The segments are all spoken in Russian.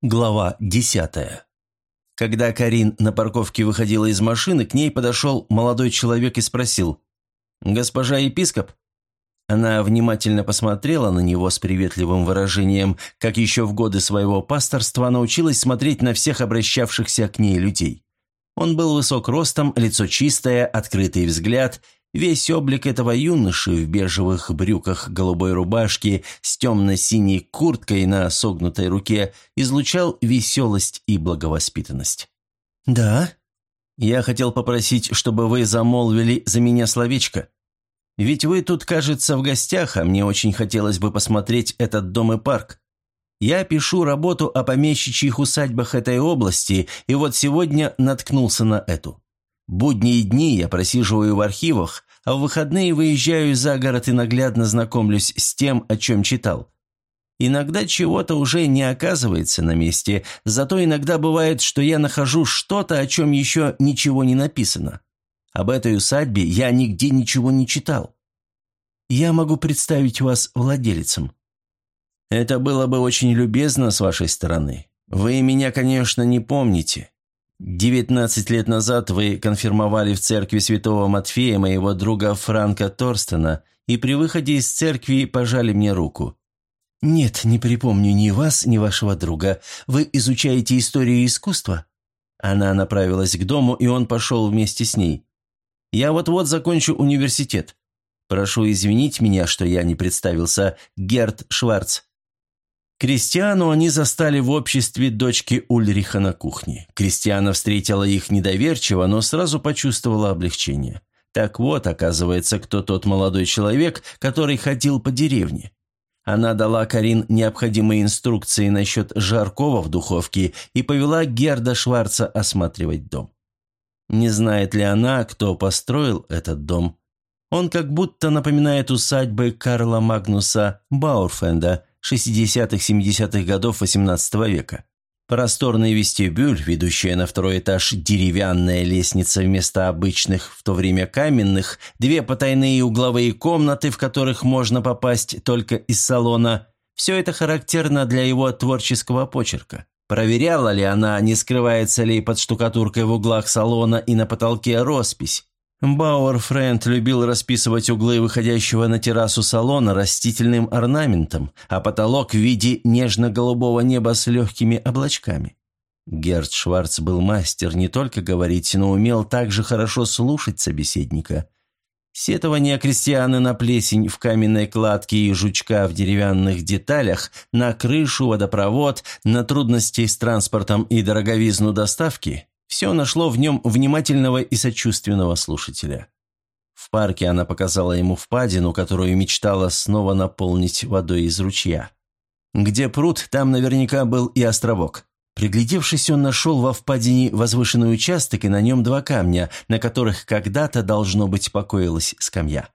Глава десятая. Когда Карин на парковке выходила из машины, к ней подошел молодой человек и спросил «Госпожа епископ?» Она внимательно посмотрела на него с приветливым выражением, как еще в годы своего пасторства научилась смотреть на всех обращавшихся к ней людей. Он был высок ростом, лицо чистое, открытый взгляд – Весь облик этого юноши в бежевых брюках голубой рубашки с темно-синей курткой на согнутой руке излучал веселость и благовоспитанность. «Да?» «Я хотел попросить, чтобы вы замолвили за меня словечко. Ведь вы тут, кажется, в гостях, а мне очень хотелось бы посмотреть этот дом и парк. Я пишу работу о помещичьих усадьбах этой области, и вот сегодня наткнулся на эту. Будние дни я просиживаю в архивах, а в выходные выезжаю за город и наглядно знакомлюсь с тем, о чем читал. Иногда чего-то уже не оказывается на месте, зато иногда бывает, что я нахожу что-то, о чем еще ничего не написано. Об этой усадьбе я нигде ничего не читал. Я могу представить вас владельцем. Это было бы очень любезно с вашей стороны. Вы меня, конечно, не помните. Девятнадцать лет назад вы конфирмовали в церкви святого Матфея моего друга Франка Торстена и при выходе из церкви пожали мне руку. «Нет, не припомню ни вас, ни вашего друга. Вы изучаете историю искусства?» Она направилась к дому, и он пошел вместе с ней. «Я вот-вот закончу университет. Прошу извинить меня, что я не представился. Герт Шварц. Кристиану они застали в обществе дочки Ульриха на кухне. Кристиана встретила их недоверчиво, но сразу почувствовала облегчение. Так вот, оказывается, кто тот молодой человек, который ходил по деревне. Она дала Карин необходимые инструкции насчет жаркого в духовке и повела Герда Шварца осматривать дом. Не знает ли она, кто построил этот дом? Он как будто напоминает усадьбы Карла Магнуса Баурфенда, 60-70-х годов XVIII века. Просторный вестибюль, ведущая на второй этаж деревянная лестница вместо обычных, в то время каменных, две потайные угловые комнаты, в которых можно попасть только из салона – все это характерно для его творческого почерка. Проверяла ли она, не скрывается ли под штукатуркой в углах салона и на потолке роспись, Бауэр Фрэнд любил расписывать углы выходящего на террасу салона растительным орнаментом, а потолок в виде нежно-голубого неба с легкими облачками. Герд Шварц был мастер не только говорить, но умел также хорошо слушать собеседника. Сетование крестьяны на плесень в каменной кладке и жучка в деревянных деталях, на крышу, водопровод, на трудности с транспортом и дороговизну доставки все нашло в нем внимательного и сочувственного слушателя. В парке она показала ему впадину, которую мечтала снова наполнить водой из ручья. Где пруд, там наверняка был и островок. Приглядевшись, он нашел во впадине возвышенный участок и на нем два камня, на которых когда-то, должно быть, покоилась скамья.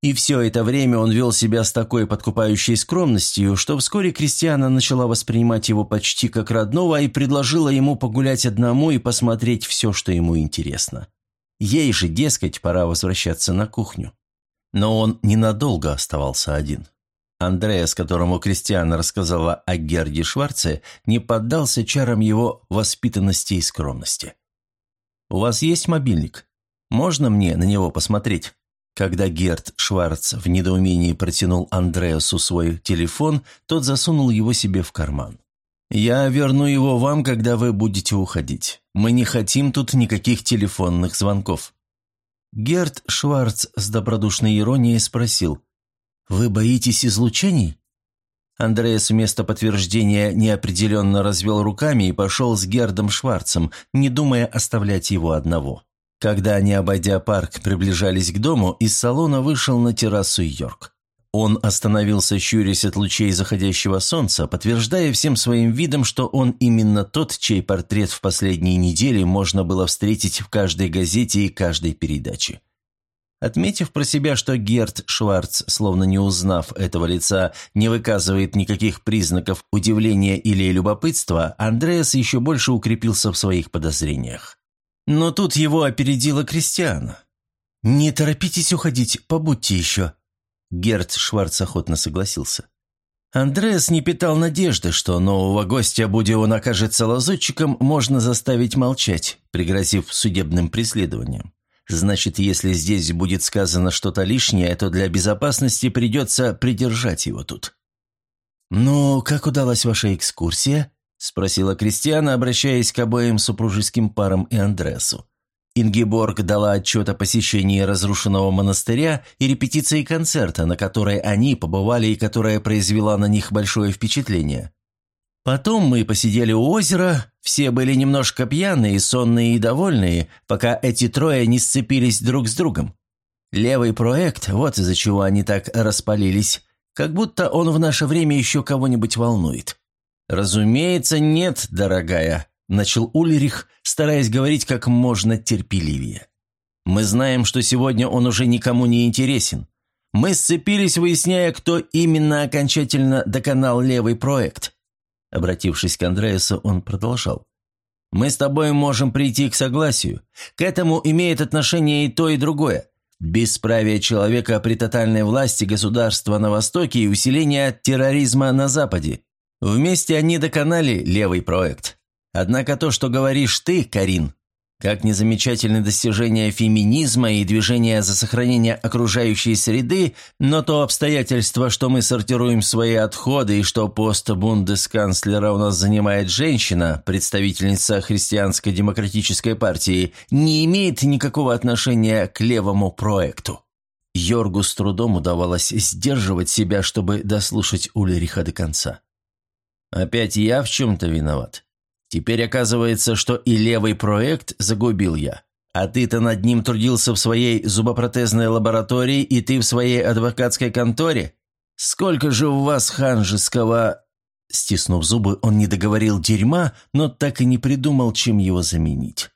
И все это время он вел себя с такой подкупающей скромностью, что вскоре Кристиана начала воспринимать его почти как родного и предложила ему погулять одному и посмотреть все, что ему интересно. Ей же, дескать, пора возвращаться на кухню. Но он ненадолго оставался один. Андреас, которому Кристиана рассказала о Герде Шварце, не поддался чарам его воспитанности и скромности. «У вас есть мобильник? Можно мне на него посмотреть?» Когда Герт Шварц в недоумении протянул Андреасу свой телефон, тот засунул его себе в карман. «Я верну его вам, когда вы будете уходить. Мы не хотим тут никаких телефонных звонков». Герт Шварц с добродушной иронией спросил, «Вы боитесь излучений?» Андреас вместо подтверждения неопределенно развел руками и пошел с Гердом Шварцем, не думая оставлять его одного. Когда они, обойдя парк, приближались к дому, из салона вышел на террасу Йорк. Он остановился, щурясь от лучей заходящего солнца, подтверждая всем своим видом, что он именно тот, чей портрет в последние недели можно было встретить в каждой газете и каждой передаче. Отметив про себя, что Герт Шварц, словно не узнав этого лица, не выказывает никаких признаков удивления или любопытства, Андреас еще больше укрепился в своих подозрениях. Но тут его опередила Кристиана. «Не торопитесь уходить, побудьте еще». Герд Шварц охотно согласился. Андреас не питал надежды, что нового гостя, будь он окажется лазутчиком, можно заставить молчать, пригрозив судебным преследованием. Значит, если здесь будет сказано что-то лишнее, то для безопасности придется придержать его тут. «Ну, как удалась ваша экскурсия?» – спросила Кристиана, обращаясь к обоим супружеским парам и Андреасу. Ингеборг дала отчет о посещении разрушенного монастыря и репетиции концерта, на которой они побывали и которая произвела на них большое впечатление. Потом мы посидели у озера, все были немножко пьяные, сонные и довольные, пока эти трое не сцепились друг с другом. Левый проект, вот из-за чего они так распалились, как будто он в наше время еще кого-нибудь волнует. «Разумеется, нет, дорогая», – начал Ульрих, стараясь говорить как можно терпеливее. «Мы знаем, что сегодня он уже никому не интересен. Мы сцепились, выясняя, кто именно окончательно доконал левый проект. Обратившись к Андреасу, он продолжал. «Мы с тобой можем прийти к согласию. К этому имеет отношение и то, и другое. Бесправие человека при тотальной власти государства на Востоке и усиление терроризма на Западе. Вместе они доконали левый проект. Однако то, что говоришь ты, Карин, как незамечательны достижения феминизма и движения за сохранение окружающей среды, но то обстоятельство, что мы сортируем свои отходы и что пост бундесканцлера у нас занимает женщина, представительница христианской демократической партии, не имеет никакого отношения к левому проекту. Йоргу с трудом удавалось сдерживать себя, чтобы дослушать Ульриха до конца. «Опять я в чем-то виноват?» Теперь оказывается, что и левый проект загубил я. А ты-то над ним трудился в своей зубопротезной лаборатории, и ты в своей адвокатской конторе? Сколько же у вас ханжеского...» Стиснув зубы, он не договорил дерьма, но так и не придумал, чем его заменить.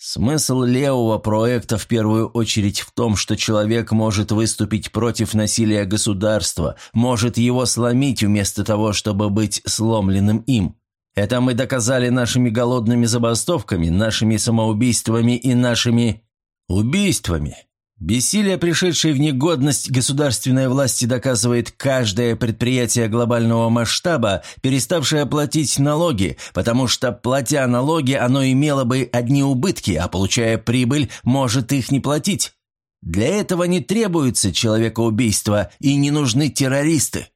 Смысл левого проекта в первую очередь в том, что человек может выступить против насилия государства, может его сломить вместо того, чтобы быть сломленным им. Это мы доказали нашими голодными забастовками, нашими самоубийствами и нашими убийствами. Бессилие, пришедшее в негодность государственной власти, доказывает каждое предприятие глобального масштаба, переставшее платить налоги, потому что, платя налоги, оно имело бы одни убытки, а получая прибыль, может их не платить. Для этого не требуется человекоубийство и не нужны террористы.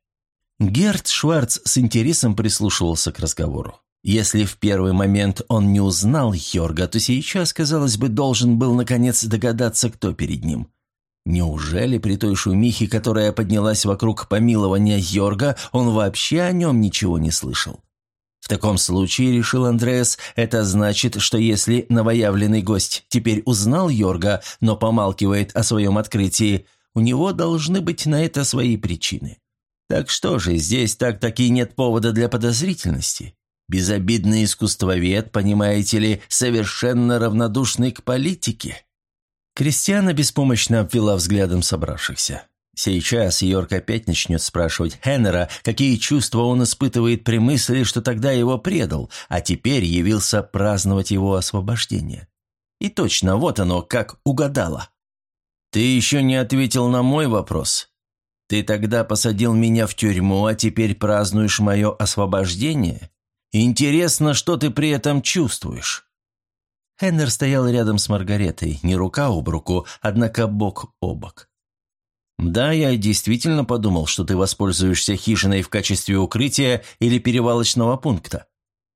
Герт Шварц с интересом прислушивался к разговору. Если в первый момент он не узнал Йорга, то сейчас, казалось бы, должен был наконец догадаться, кто перед ним. Неужели при той шумихе, которая поднялась вокруг помилования Йорга, он вообще о нем ничего не слышал? В таком случае, решил Андреас, это значит, что если новоявленный гость теперь узнал Йорга, но помалкивает о своем открытии, у него должны быть на это свои причины. Так что же, здесь так-таки нет повода для подозрительности? Безобидный искусствовед, понимаете ли, совершенно равнодушный к политике. Кристиана беспомощно обвела взглядом собравшихся. Сейчас Йорк опять начнет спрашивать Хеннера, какие чувства он испытывает при мысли, что тогда его предал, а теперь явился праздновать его освобождение. И точно, вот оно, как угадала. «Ты еще не ответил на мой вопрос», ты тогда посадил меня в тюрьму, а теперь празднуешь мое освобождение? Интересно, что ты при этом чувствуешь?» Хеннер стоял рядом с Маргаретой, не рука об руку, однако бок о бок. «Да, я действительно подумал, что ты воспользуешься хижиной в качестве укрытия или перевалочного пункта.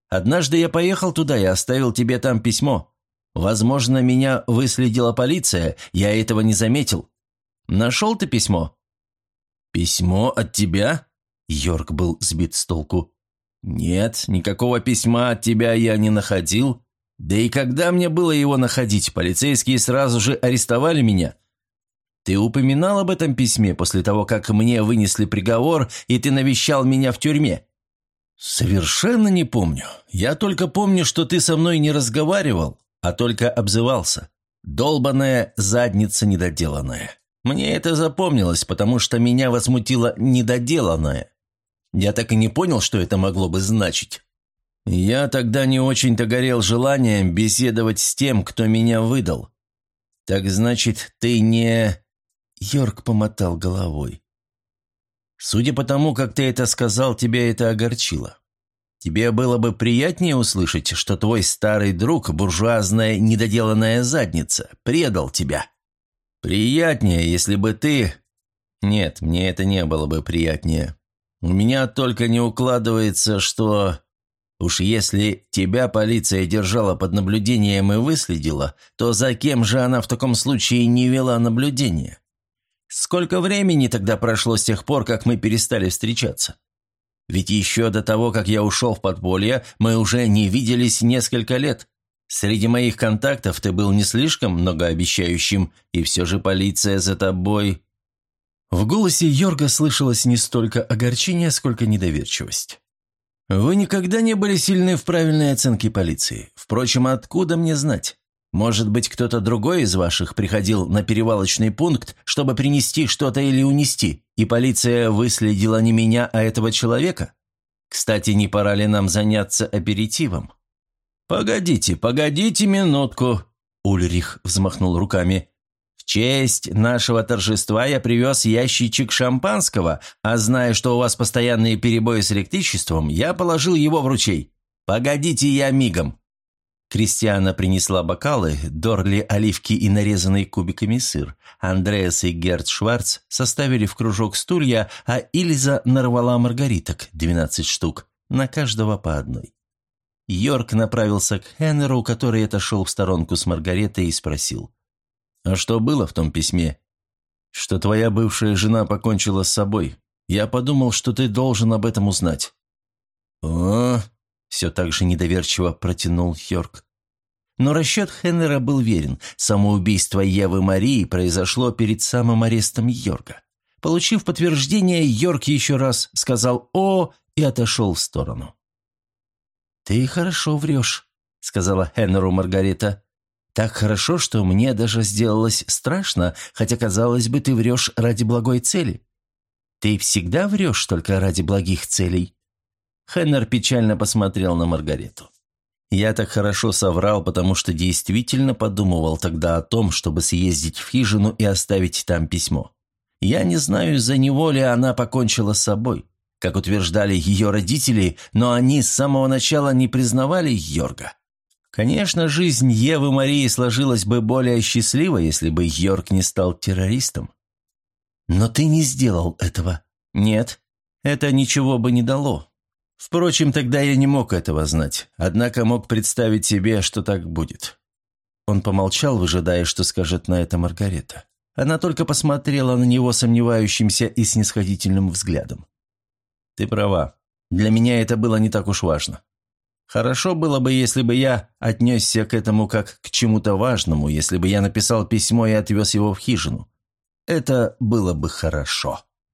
Однажды я поехал туда и оставил тебе там письмо. Возможно, меня выследила полиция, я этого не заметил. Нашел ты письмо?» «Письмо от тебя?» Йорк был сбит с толку. «Нет, никакого письма от тебя я не находил. Да и когда мне было его находить, полицейские сразу же арестовали меня. Ты упоминал об этом письме после того, как мне вынесли приговор, и ты навещал меня в тюрьме?» «Совершенно не помню. Я только помню, что ты со мной не разговаривал, а только обзывался. Долбаная задница недоделанная». Мне это запомнилось, потому что меня возмутило недоделанное. Я так и не понял, что это могло бы значить. Я тогда не очень-то горел желанием беседовать с тем, кто меня выдал. Так значит, ты не...» Йорк помотал головой. Судя по тому, как ты это сказал, тебя это огорчило. Тебе было бы приятнее услышать, что твой старый друг, буржуазная недоделанная задница, предал тебя. Приятнее, если бы ты... Нет, мне это не было бы приятнее. У меня только не укладывается, что... Уж если тебя полиция держала под наблюдением и выследила, то за кем же она в таком случае не вела наблюдение? Сколько времени тогда прошло с тех пор, как мы перестали встречаться? Ведь еще до того, как я ушел в подполье, мы уже не виделись несколько лет. Среди моих контактов ты был не слишком многообещающим, и все же полиция за тобой...» В голосе Йорга слышалось не столько огорчение, сколько недоверчивость. «Вы никогда не были сильны в правильной оценке полиции. Впрочем, откуда мне знать? Может быть, кто-то другой из ваших приходил на перевалочный пункт, чтобы принести что-то или унести, и полиция выследила не меня, а этого человека? Кстати, не пора ли нам заняться аперитивом?» «Погодите, погодите минутку», — Ульрих взмахнул руками. «В честь нашего торжества я привез ящичек шампанского, а зная, что у вас постоянные перебои с электричеством, я положил его в ручей. Погодите, я мигом». Кристиана принесла бокалы, Дорли оливки и нарезанный кубиками сыр. Андреас и Герт Шварц составили в кружок стулья, а Ильза нарвала маргариток, 12 штук, на каждого по одной. Йорк направился к Хеннеру, который отошел в сторонку с Маргаретой и спросил. «А что было в том письме?» «Что твоя бывшая жена покончила с собой. Я подумал, что ты должен об этом узнать». «О, все так же недоверчиво протянул Йорк. Но расчет Хеннера был верен. Самоубийство Евы Марии произошло перед самым арестом Йорга. Получив подтверждение, Йорк еще раз сказал «О» и отошел в сторону. «Ты хорошо врешь», — сказала Хеннеру Маргарита. «Так хорошо, что мне даже сделалось страшно, хотя, казалось бы, ты врешь ради благой цели. Ты всегда врешь только ради благих целей?» Хеннер печально посмотрел на Маргариту. «Я так хорошо соврал, потому что действительно подумывал тогда о том, чтобы съездить в хижину и оставить там письмо. Я не знаю, из-за него ли она покончила с собой, как утверждали ее родители, но они с самого начала не признавали Йорга. Конечно, жизнь Евы Марии сложилась бы более счастливо, если бы Йорг не стал террористом. Но ты не сделал этого. Нет, это ничего бы не дало. Впрочем, тогда я не мог этого знать, однако мог представить себе, что так будет. Он помолчал, выжидая, что скажет на это Маргарета. Она только посмотрела на него сомневающимся и снисходительным взглядом. «Ты права. Для меня это было не так уж важно. Хорошо было бы, если бы я отнесся к этому как к чему-то важному, если бы я написал письмо и отвез его в хижину. Это было бы хорошо».